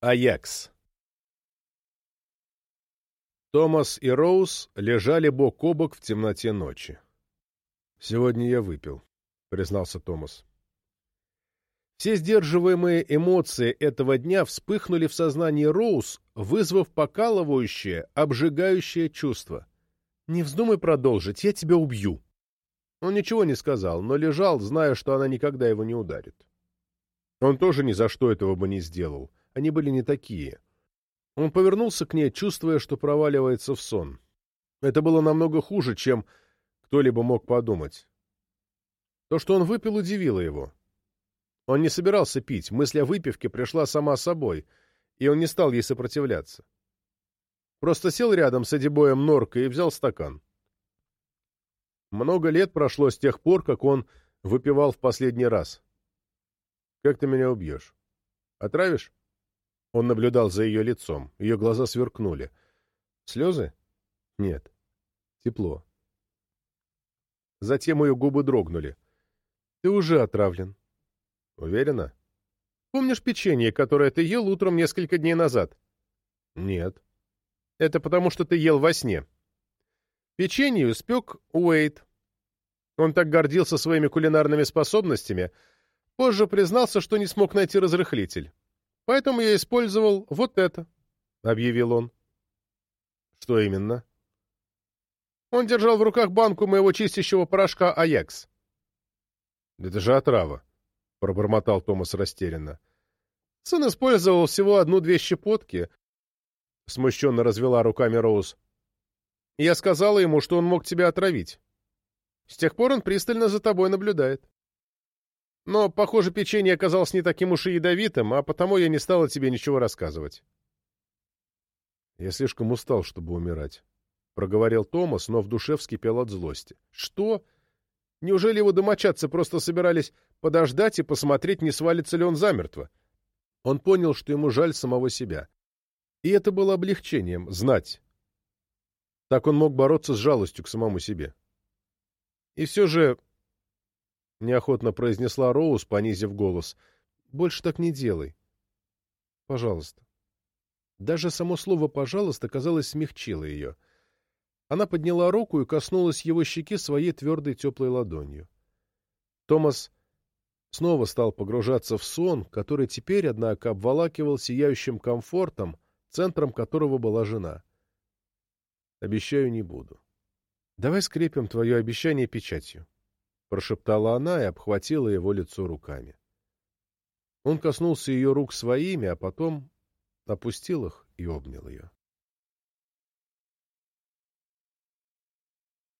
Аякс Томас и Роуз лежали бок о бок в темноте ночи. «Сегодня я выпил», — признался Томас. Все сдерживаемые эмоции этого дня вспыхнули в сознании Роуз, вызвав покалывающее, обжигающее чувство. «Не вздумай продолжить, я тебя убью!» Он ничего не сказал, но лежал, зная, что она никогда его не ударит. Он тоже ни за что этого бы не сделал. Они были не такие. Он повернулся к ней, чувствуя, что проваливается в сон. Это было намного хуже, чем кто-либо мог подумать. То, что он выпил, удивило его. Он не собирался пить, мысль о выпивке пришла сама собой, и он не стал ей сопротивляться. Просто сел рядом с Эдибоем Норкой и взял стакан. Много лет прошло с тех пор, как он выпивал в последний раз. «Как ты меня убьешь? Отравишь?» Он наблюдал за ее лицом. Ее глаза сверкнули. «Слезы?» «Нет. Тепло». Затем ее губы дрогнули. «Ты уже отравлен». Уверена? Помнишь печенье, которое ты ел утром несколько дней назад? Нет. Это потому, что ты ел во сне. Печенье испек Уэйт. Он так гордился своими кулинарными способностями, позже признался, что не смог найти разрыхлитель. Поэтому я использовал вот это, — объявил он. Что именно? Он держал в руках банку моего чистящего порошка «Аякс». Это же отрава. — пробормотал Томас растерянно. «Сын использовал всего одну-две щепотки», — смущенно развела руками Роуз. «Я сказала ему, что он мог тебя отравить. С тех пор он пристально за тобой наблюдает. Но, похоже, печенье оказалось не таким уж и ядовитым, а потому я не стала тебе ничего рассказывать». «Я слишком устал, чтобы умирать», — проговорил Томас, но в душе вскипел от злости. «Что? Неужели его домочадцы просто собирались подождать и посмотреть, не свалится ли он замертво. Он понял, что ему жаль самого себя. И это было облегчением — знать. Так он мог бороться с жалостью к самому себе. И все же, — неохотно произнесла Роуз, понизив голос, — больше так не делай. Пожалуйста. Даже само слово «пожалуйста» казалось смягчило ее. Она подняла руку и коснулась его щеки своей твердой теплой ладонью. Томас снова стал погружаться в сон, который теперь, однако, обволакивал сияющим комфортом, центром которого была жена. «Обещаю, не буду». «Давай скрепим твое обещание печатью», — прошептала она и обхватила его лицо руками. Он коснулся ее рук своими, а потом опустил их и обнял ее.